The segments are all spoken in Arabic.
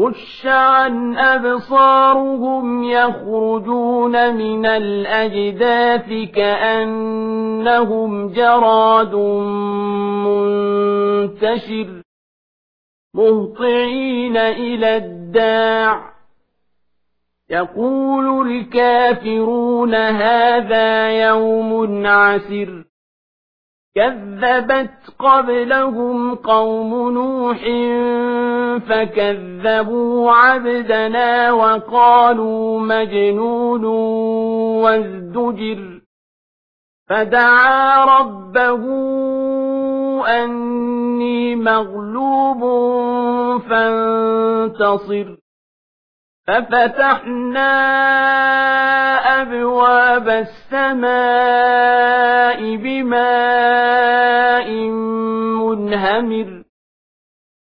خش عن أبصارهم يخرجون من الأجداث كأنهم جراد منتشر مهطعين إلى الداع. يقول الكافرون هذا يوم عسر. كذبت قبلهم قوم نوح فكذبوا عبدنا وقالوا مجنون وازدجر فدعا ربه أني مغلوب فانتصر. ففتحنا أبواب السماء بماء منهمر.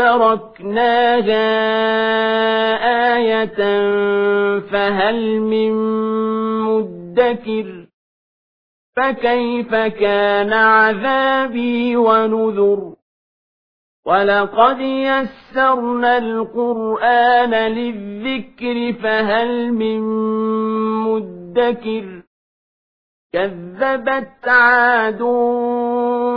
تركناها آية فهل من مدكر فكيف كان عذابي ونذر ولقد يسرنا القرآن للذكر فهل من مدكر كذبت عاد